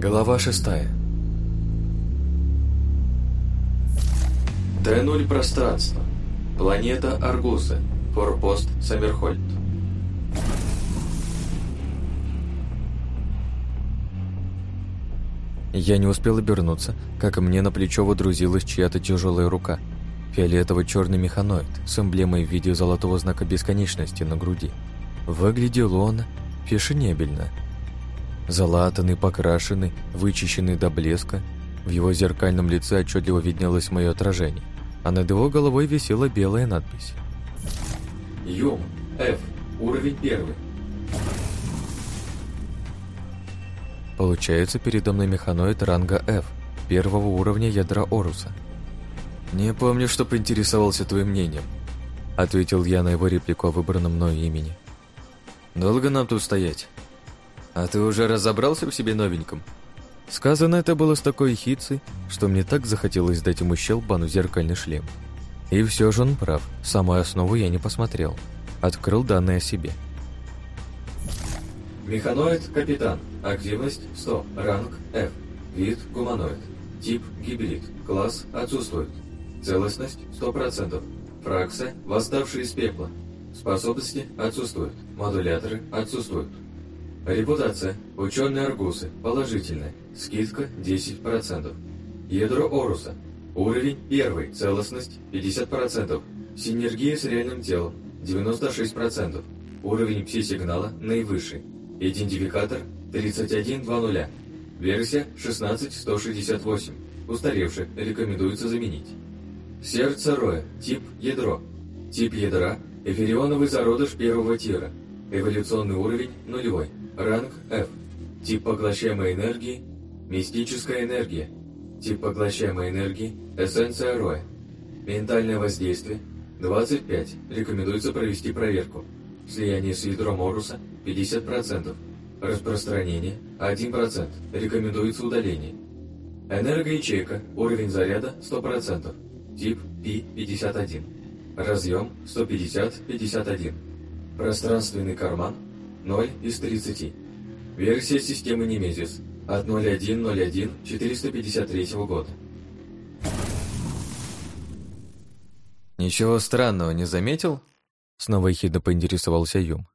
Глава шестая. Т-0 пространство. Планета Аргуса. Форпост Саммерхольд. Я не успел обернуться, как мне на плечо водрузилась чья-то тяжелая рука. Фиолетово-черный механоид с эмблемой в виде золотого знака бесконечности на груди. Выглядел он фешенебельно. Залатанный, покрашенный, вычищенный до блеска, в его зеркальном лице отчетливо виднелось мое отражение, а над его головой висела белая надпись. Юм, F, уровень первый. Получается, передо мной механоид ранга F, первого уровня ядра Оруса. «Не помню, что поинтересовался твоим мнением», — ответил я на его реплику о выбранном мною имени. «Долго нам тут стоять?» «А ты уже разобрался в себе новеньком?» Сказано это было с такой хицей, что мне так захотелось дать ему щелбану зеркальный шлем. И все же он прав, самую основу я не посмотрел. Открыл данные о себе. Механоид капитан. Активность 100. Ранг F. Вид гуманоид. Тип гибрид. Класс отсутствует. Целостность 100%. Фракция восставший из пепла. Способности отсутствуют. Модуляторы отсутствуют. Репутация. Ученые Аргусы. Положительная. Скидка 10%. Ядро Оруса. Уровень 1. Целостность 50%. Синергия с реальным телом 96%. Уровень пси-сигнала наивысший. Идентификатор 3120. Версия 16168. Устаревший. Рекомендуется заменить. Сердце Роя. Тип ядро. Тип ядра – эфирионовый зародыш первого тира. Эволюционный уровень – нулевой. Ранг F. Тип поглощаемой энергии – мистическая энергия. Тип поглощаемой энергии – эссенция Роя. Ментальное воздействие – 25. Рекомендуется провести проверку. Слияние с ядром Оруса – 50%. Распространение – 1%. Рекомендуется удаление. Энергоячейка. Уровень заряда – 100%. Тип P51. Разъем 150-51. Пространственный карман 0 из 30. Версия системы Немезис от 01.01.453 года. «Ничего странного не заметил?» Снова ехидно поинтересовался Юм.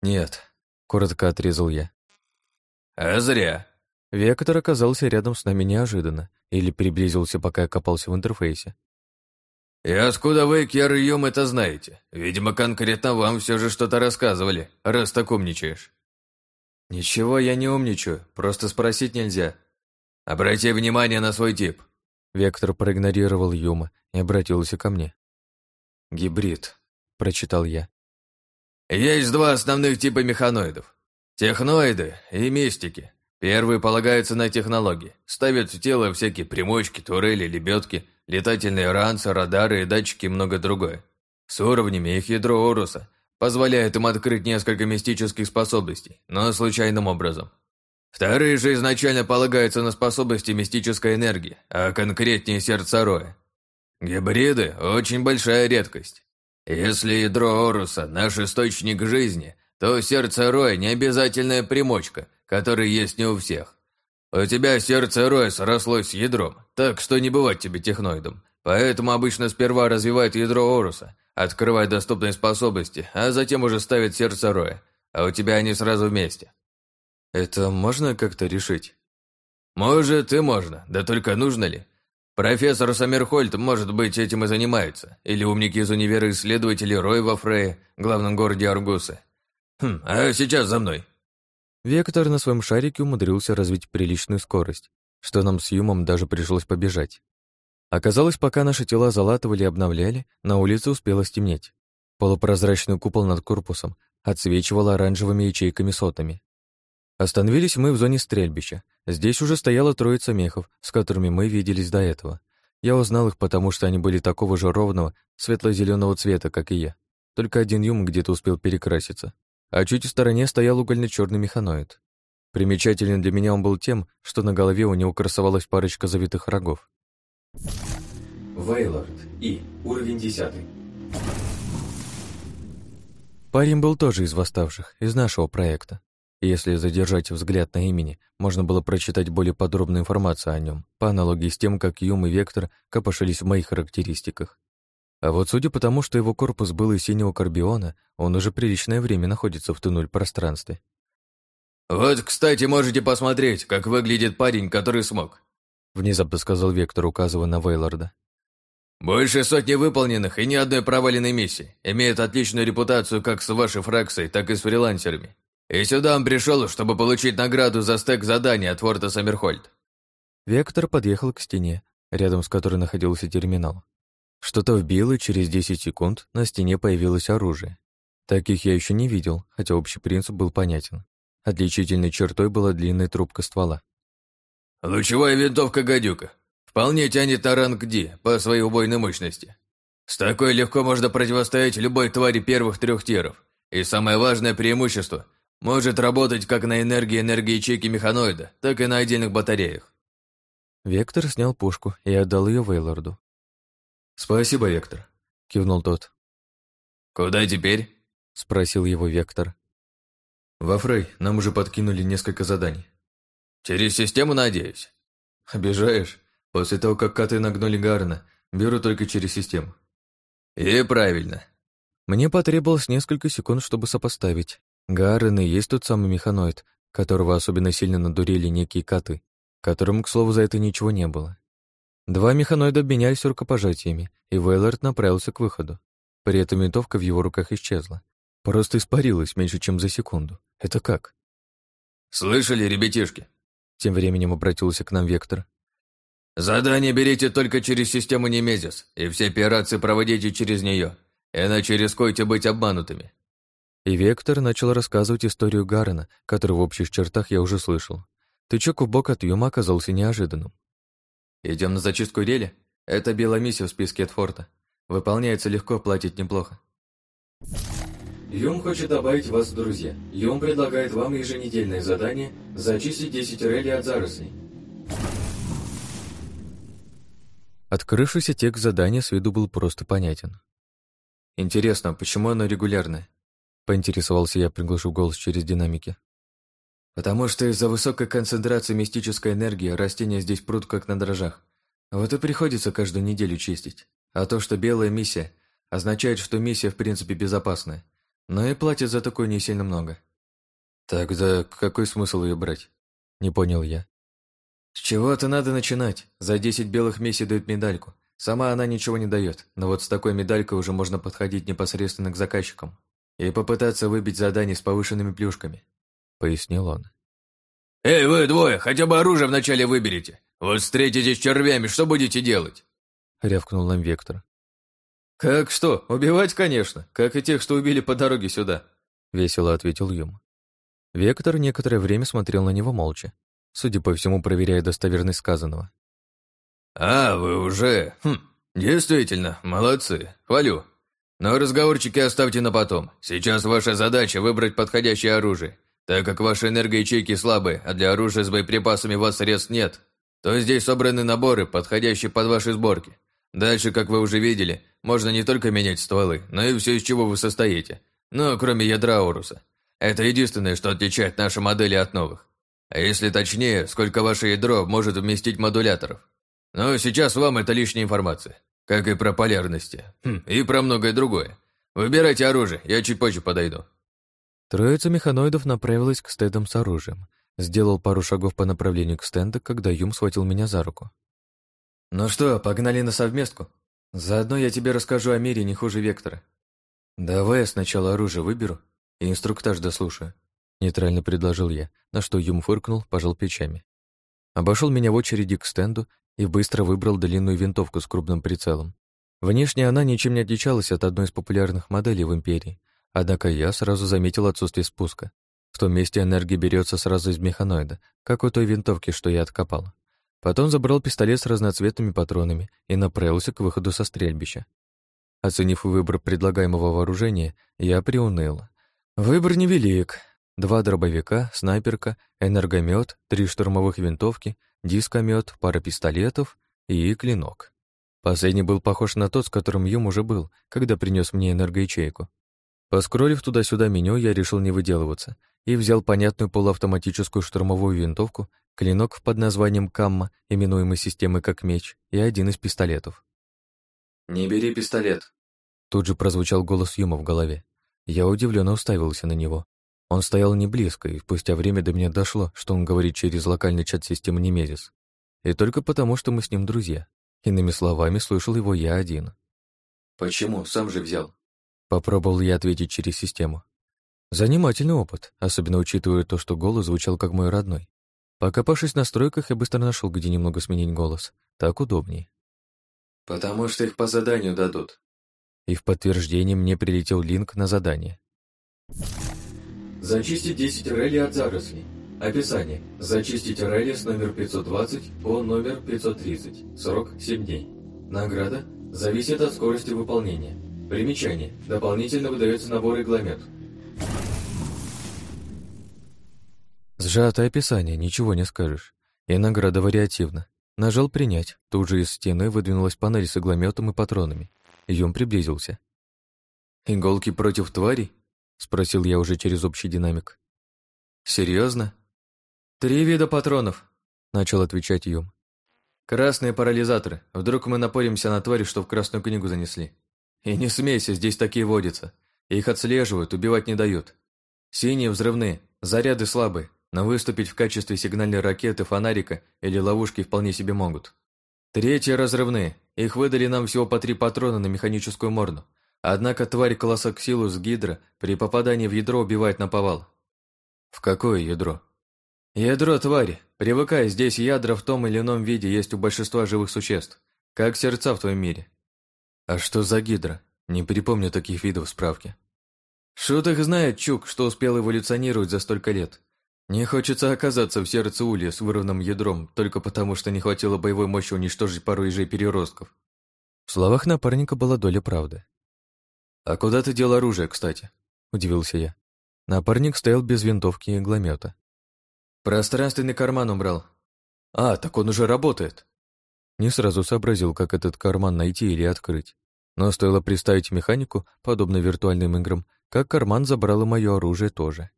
«Нет», — коротко отрезал я. «А зря». Вектор оказался рядом с нами неожиданно или приблизился, пока я копался в интерфейсе. «И откуда вы, Кер и Юм, это знаете? Видимо, конкретно вам все же что-то рассказывали, раз так умничаешь». «Ничего я не умничаю, просто спросить нельзя». «Обрати внимание на свой тип». Вектор проигнорировал Юма и обратился ко мне. «Гибрид», — прочитал я. Есть два основных типа механоидов. Техноиды и мистики. Первый полагается на технологии. Ставят в тело всякие примочки, турели, лебедки, летательные ранцы, радары и датчики и много другое. С уровнями их ядро Оруса позволяет им открыть несколько мистических способностей, но случайным образом. Вторые же изначально полагаются на способности мистической энергии, а конкретнее сердца Роя. Гибриды – очень большая редкость. Если ядро Оруса – наш источник жизни, то сердце Роя – не обязательная примочка, которая есть не у всех. У тебя сердце Роя срослось с ядром, так что не бывать тебе техноидом. Поэтому обычно сперва развивают ядро Оруса, открывают доступные способности, а затем уже ставят сердце Роя, а у тебя они сразу вместе. Это можно как-то решить? Может и можно, да только нужно ли? Профессор Саммерхольд, может быть, этим и занимается. Или умники из универа исследователи Рой во Фрее, главном городе Аргуса. Хм, а сейчас за мной. Вектор на своем шарике умудрился развить приличную скорость, что нам с Юмом даже пришлось побежать. Оказалось, пока наши тела залатывали и обновляли, на улице успело стемнеть. Полупрозрачный купол над корпусом отсвечивал оранжевыми ячейками сотами. Остановились мы в зоне стрельбища. Здесь уже стояла троица мехов, с которыми мы виделись до этого. Я узнал их, потому что они были такого же ровного, светло-зеленого цвета, как и я. Только один юм где-то успел перекраситься. А чуть в стороне стоял угольно-черный механоид. Примечателен для меня он был тем, что на голове у него красовалась парочка завитых рогов. Вейлорд. И. Уровень десятый. Парень был тоже из восставших, из нашего проекта. И если задержать взгляд на имени, можно было прочитать более подробную информацию о нем, по аналогии с тем, как Юм и Вектор копошились в моих характеристиках. А вот судя по тому, что его корпус был из синего карбиона, он уже приличное время находится в туннель пространстве. «Вот, кстати, можете посмотреть, как выглядит парень, который смог», внезапно сказал Вектор, указывая на Вейлорда. «Больше сотни выполненных и ни одной проваленной миссии. Имеет отличную репутацию как с вашей фракцией, так и с фрилансерами. И сюда он пришел, чтобы получить награду за стек задания от Форта Саммерхольд». Вектор подъехал к стене, рядом с которой находился терминал. Что-то вбил, и через 10 секунд на стене появилось оружие. Таких я еще не видел, хотя общий принцип был понятен. Отличительной чертой была длинная трубка ствола. «Лучевая винтовка «Гадюка». Вполне тянет на ранг D по своей убойной мощности. С такой легко можно противостоять любой твари первых трех тиров. И самое важное преимущество – может работать как на энергии энергии ячейки механоида, так и на отдельных батареях. Вектор снял пушку и отдал ее Вейлорду. «Спасибо, Вектор», — кивнул тот. «Куда теперь?» — спросил его Вектор. «Во Фрей, нам уже подкинули несколько заданий». «Через систему, надеюсь?» «Обижаешь? После того, как коты нагнули Гарна, беру только через систему». «И правильно». Мне потребовалось несколько секунд, чтобы сопоставить. Гарен и есть тот самый механоид, которого особенно сильно надурили некие коты, которым, к слову, за это ничего не было. Два механоида обменялись рукопожатиями, и Вейлорд направился к выходу. При этом винтовка в его руках исчезла. Просто испарилась меньше, чем за секунду. Это как? «Слышали, ребятишки?» Тем временем обратился к нам Вектор. «Задание берите только через систему Немезис, и все операции проводите через нее, иначе рискуете быть обманутыми». И Вектор начал рассказывать историю Гарена, которую в общих чертах я уже слышал. Тычок в бок от Юма оказался неожиданным. Идем на зачистку рели? Это белая миссия в списке от форта. Выполняется легко, платит неплохо. Юм хочет добавить вас в друзья. Юм предлагает вам еженедельное задание «Зачистить 10 релей от зарослей». Открывшийся текст задания с виду был просто понятен. «Интересно, почему оно регулярное?» — поинтересовался я, приглушив голос через динамики. Потому что из-за высокой концентрации мистической энергии растения здесь прут как на дрожжах. Вот и приходится каждую неделю чистить. А то, что белая миссия, означает, что миссия в принципе безопасная. Но и платят за такое не сильно много. Тогда какой смысл ее брать? Не понял я. С чего-то надо начинать. За 10 белых миссий дают медальку. Сама она ничего не дает, но вот с такой медалькой уже можно подходить непосредственно к заказчикам и попытаться выбить задание с повышенными плюшками. — пояснил он. «Эй, вы двое, хотя бы оружие вначале выберите. Вот встретитесь с червями, что будете делать?» — рявкнул нам Вектор. «Как что? Убивать, конечно, как и тех, что убили по дороге сюда», — весело ответил Юм. Вектор некоторое время смотрел на него молча, судя по всему, проверяя достоверность сказанного. «А, вы уже... Хм, действительно, молодцы, хвалю. Но разговорчики оставьте на потом. Сейчас ваша задача выбрать подходящее оружие. Так как ваши энергоячейки слабые, а для оружия с боеприпасами у вас средств нет, то здесь собраны наборы, подходящие под ваши сборки. Дальше, как вы уже видели, можно не только менять стволы, но и все, из чего вы состоите. Ну, кроме ядра Оруса. Это единственное, что отличает наши модели от новых. А если точнее, сколько ваше ядро может вместить модуляторов. Но сейчас вам это лишняя информация. Как и про полярности. Хм, и про многое другое. Выбирайте оружие, я чуть позже подойду. Троица механоидов направилась к стендам с оружием. Сделал пару шагов по направлению к стенду, когда Юм схватил меня за руку. «Ну что, погнали на совместку? Заодно я тебе расскажу о мире не хуже Вектора. Давай я сначала оружие выберу и инструктаж дослушаю», — нейтрально предложил я, на что Юм фыркнул, пожал плечами. Обошел меня в очереди к стенду и быстро выбрал длинную винтовку с крупным прицелом. Внешне она ничем не отличалась от одной из популярных моделей в Империи, Однако я сразу заметил отсутствие спуска. В том месте энергия берется сразу из механоида, как у той винтовки, что я откопал. Потом забрал пистолет с разноцветными патронами и направился к выходу со стрельбища. Оценив выбор предлагаемого вооружения, я приуныл. Выбор невелик. Два дробовика, снайперка, энергомет, три штурмовых винтовки, дискомет, пара пистолетов и клинок. Последний был похож на тот, с которым Юм уже был, когда принес мне энергоячейку. Поскролив туда-сюда меню, я решил не выделываться и взял понятную полуавтоматическую штурмовую винтовку, клинок под названием «Камма», именуемый системой как меч, и один из пистолетов. «Не бери пистолет», — тут же прозвучал голос Юма в голове. Я удивленно уставился на него. Он стоял не близко, и спустя время до меня дошло, что он говорит через локальный чат системы Немезис. И только потому, что мы с ним друзья. Иными словами, слышал его я один. «Почему? Сам же взял». Попробовал я ответить через систему. Занимательный опыт, особенно учитывая то, что голос звучал как мой родной. Покопавшись в настройках, я быстро нашел, где немного сменить голос. Так удобнее. «Потому что их по заданию дадут». И в подтверждение мне прилетел линк на задание. Зачистить 10 релли от зарослей. Описание. Зачистить релли с номер 520 по номер 530. Срок 7 дней. Награда зависит от скорости выполнения. Примечание. Дополнительно выдается набор игломет. Сжатое описание, ничего не скажешь. И награда вариативна. Нажал «Принять». Тут же из стены выдвинулась панель с иглометом и патронами. Юм приблизился. «Иголки против тварей?» — спросил я уже через общий динамик. «Серьезно?» «Три вида патронов», — начал отвечать Юм. «Красные парализаторы. Вдруг мы напоримся на твари, что в Красную книгу занесли. И не смейся, здесь такие водятся. Их отслеживают, убивать не дают. Синие взрывные, заряды слабые, но выступить в качестве сигнальной ракеты, фонарика или ловушки вполне себе могут. Третьи разрывные. Их выдали нам всего по три патрона на механическую морду. Однако тварь Колоссоксилус Гидра при попадании в ядро убивает на повал. В какое ядро? Ядро твари. Привыкай, здесь ядра в том или ином виде есть у большинства живых существ, как сердца в твоем мире. А что за гидра? Не припомню таких видов справки. Шут их знает, Чук, что успел эволюционировать за столько лет. Не хочется оказаться в сердце улья с вырванным ядром, только потому что не хватило боевой мощи уничтожить пару ежей переростков. В словах напарника была доля правды. «А куда ты дел оружие, кстати?» – удивился я. Напарник стоял без винтовки и игломета. «Пространственный карман убрал». «А, так он уже работает». Не сразу сообразил, как этот карман найти или открыть. Но стоило представить механику, подобно виртуальным играм, как карман забрал и мое оружие тоже.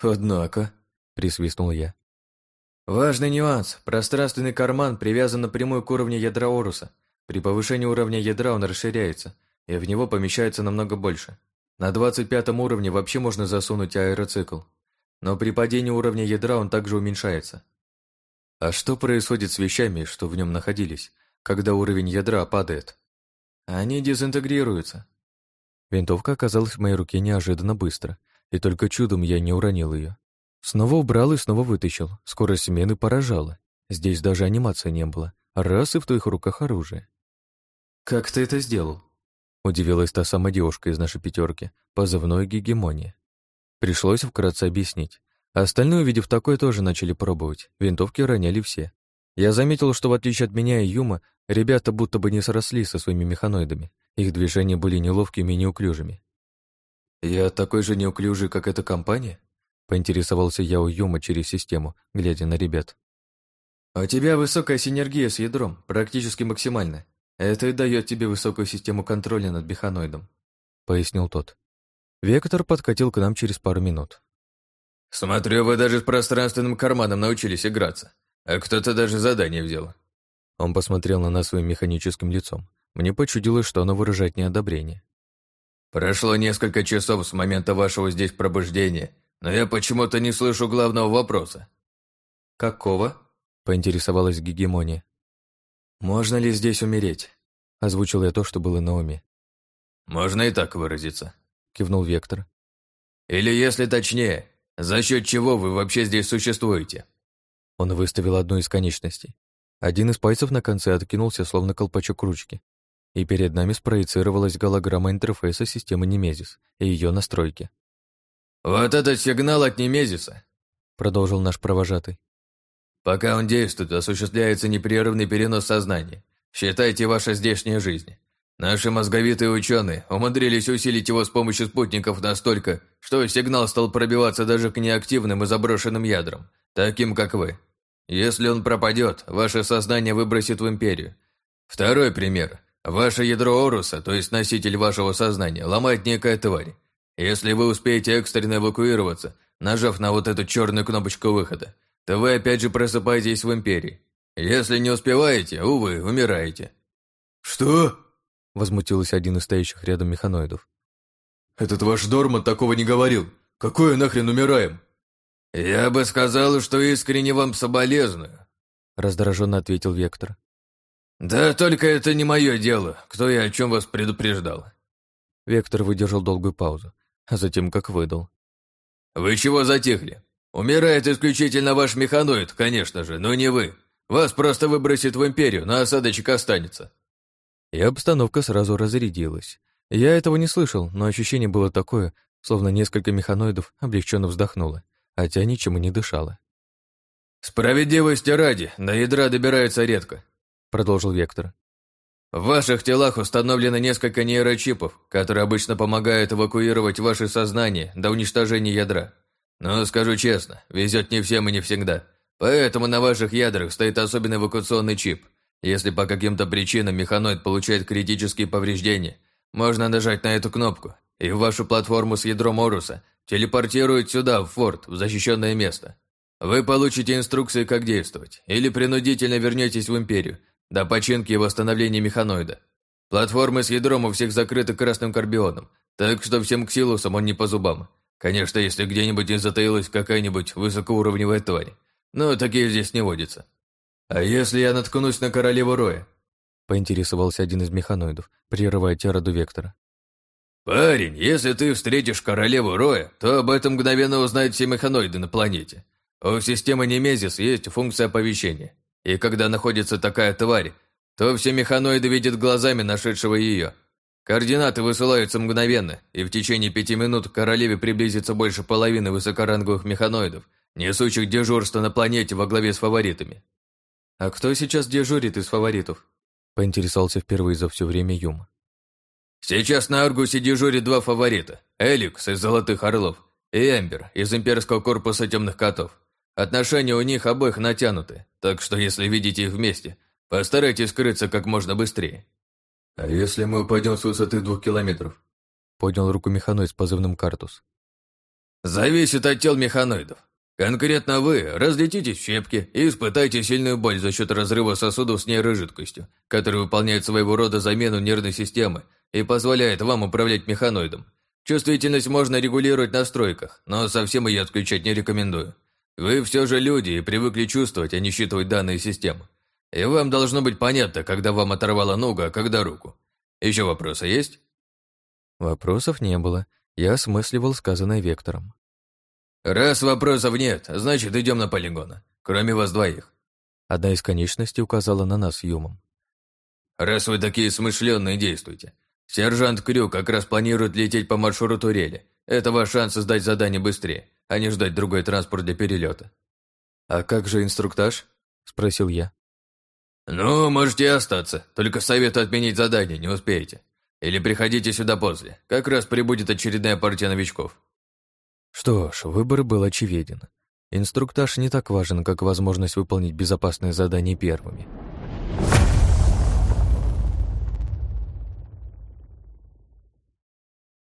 «Однако», — присвистнул я. «Важный нюанс. Пространственный карман привязан напрямую к уровню ядра Оруса. При повышении уровня ядра он расширяется, и в него помещается намного больше. На 25 уровне вообще можно засунуть аэроцикл. Но при падении уровня ядра он также уменьшается. А что происходит с вещами, что в нем находились, когда уровень ядра падает? Они дезинтегрируются. Винтовка оказалась в моей руке неожиданно быстро, и только чудом я не уронил ее. Снова убрал и снова вытащил. Скорость смены поражала. Здесь даже анимации не было. Раз и в твоих руках оружие. «Как ты это сделал?» Удивилась та самая девушка из нашей пятерки, позывной гегемония. Пришлось вкратце объяснить. Остальные, увидев такое, тоже начали пробовать. Винтовки роняли все. Я заметил, что в отличие от меня и Юма, ребята будто бы не срослись со своими механоидами. Их движения были неловкими и неуклюжими. «Я такой же неуклюжий, как эта компания?» Поинтересовался я у Юма через систему, глядя на ребят. «У тебя высокая синергия с ядром, практически максимальная. Это и дает тебе высокую систему контроля над механоидом», — пояснил тот. Вектор подкатил к нам через пару минут. «Смотрю, вы даже с пространственным карманом научились играться, а кто-то даже задание взял». Он посмотрел на нас своим механическим лицом. Мне почудилось, что оно выражает неодобрение. «Прошло несколько часов с момента вашего здесь пробуждения, но я почему-то не слышу главного вопроса». «Какого?» — поинтересовалась Гегемония. «Можно ли здесь умереть?» — озвучил я то, что было на уме. «Можно и так выразиться», — кивнул Вектор. «Или, если точнее, за счет чего вы вообще здесь существуете?» Он выставил одну из конечностей. Один из пальцев на конце откинулся, словно колпачок ручки, и перед нами спроецировалась голограмма интерфейса системы Немезис и ее настройки. «Вот этот сигнал от Немезиса», — продолжил наш провожатый. Пока он действует, осуществляется непрерывный перенос сознания. Считайте ваша здешняя жизнь. Наши мозговитые ученые умудрились усилить его с помощью спутников настолько, что сигнал стал пробиваться даже к неактивным и заброшенным ядрам, таким как вы. Если он пропадет, ваше сознание выбросит в империю. Второй пример. Ваше ядро Оруса, то есть носитель вашего сознания, ломает некая тварь. Если вы успеете экстренно эвакуироваться, нажав на вот эту черную кнопочку выхода, то вы опять же просыпаетесь в Империи. Если не успеваете, увы, умираете». «Что?» — возмутился один из стоящих рядом механоидов. «Этот ваш Дорман такого не говорил. Какое нахрен умираем?» «Я бы сказал, что искренне вам соболезную», — раздраженно ответил Вектор. «Да только это не мое дело, кто и о чем вас предупреждал». Вектор выдержал долгую паузу, а затем как выдал. «Вы чего затихли? Умирает исключительно ваш механоид, конечно же, но не вы. Вас просто выбросит в Империю, но осадочек останется». И обстановка сразу разрядилась. Я этого не слышал, но ощущение было такое, словно несколько механоидов облегченно вздохнуло, хотя ничему не дышало. «Справедливости ради, до ядра добирается редко», — продолжил Вектор. «В ваших телах установлено несколько нейрочипов, которые обычно помогают эвакуировать ваше сознание до уничтожения ядра. Но, скажу честно, везет не всем и не всегда. Поэтому на ваших ядрах стоит особенный эвакуационный чип. Если по каким-то причинам механоид получает критические повреждения, можно нажать на эту кнопку, и вашу платформу с ядром Оруса телепортирует сюда, в форт, в защищенное место. Вы получите инструкции, как действовать, или принудительно вернетесь в Империю, до починки и восстановления механоида. Платформы с ядром у всех закрыты красным карбионом, так что всем ксилусам он не по зубам. Конечно, если где-нибудь не затаилась какая-нибудь высокоуровневая тварь. Но такие здесь не водятся. А если я наткнусь на королеву Роя? Поинтересовался один из механоидов, прерывая тираду Вектора. «Парень, если ты встретишь королеву Роя, то об этом мгновенно узнают все механоиды на планете. У системы Немезис есть функция оповещения. И когда находится такая тварь, то все механоиды видят глазами нашедшего ее. Координаты высылаются мгновенно, и в течение пяти минут к королеве приблизится больше половины высокоранговых механоидов, несущих дежурство на планете во главе с фаворитами. «А кто сейчас дежурит из фаворитов?» поинтересовался впервые за все время Юма. «Сейчас на Аргусе дежурит два фаворита. Эликс из «Золотых орлов» и Эмбер из Имперского корпуса темных котов. Отношения у них обоих натянуты, так что если видите их вместе, постарайтесь скрыться как можно быстрее. А если мы упадем с высоты двух километров? Поднял руку механоид с позывным «Картус». Зависит от тел механоидов. Конкретно вы разлетитесь в щепки и испытайте сильную боль за счет разрыва сосудов с нейрожидкостью, который выполняет своего рода замену нервной системы и позволяет вам управлять механоидом. Чувствительность можно регулировать на настройках, но совсем ее отключать не рекомендую. Вы все же люди и привыкли чувствовать, а не считывать данные системы. И вам должно быть понятно, когда вам оторвало ногу, а когда руку. Еще вопросы есть? Вопросов не было. Я осмысливал сказанное Вектором. Раз вопросов нет, значит, идем на полигон. Кроме вас двоих. Одна из конечностей указала на нас Юмом. Раз вы такие смышленные, действуйте. Сержант Крю как раз планирует лететь по маршруту рели. Это ваш шанс сдать задание быстрее а не ждать другой транспорт для перелета. «А как же инструктаж?» – спросил я. «Ну, можете остаться, только советую отменить задание, не успеете. Или приходите сюда после, как раз прибудет очередная партия новичков». Что ж, выбор был очевиден. Инструктаж не так важен, как возможность выполнить безопасное задание первыми.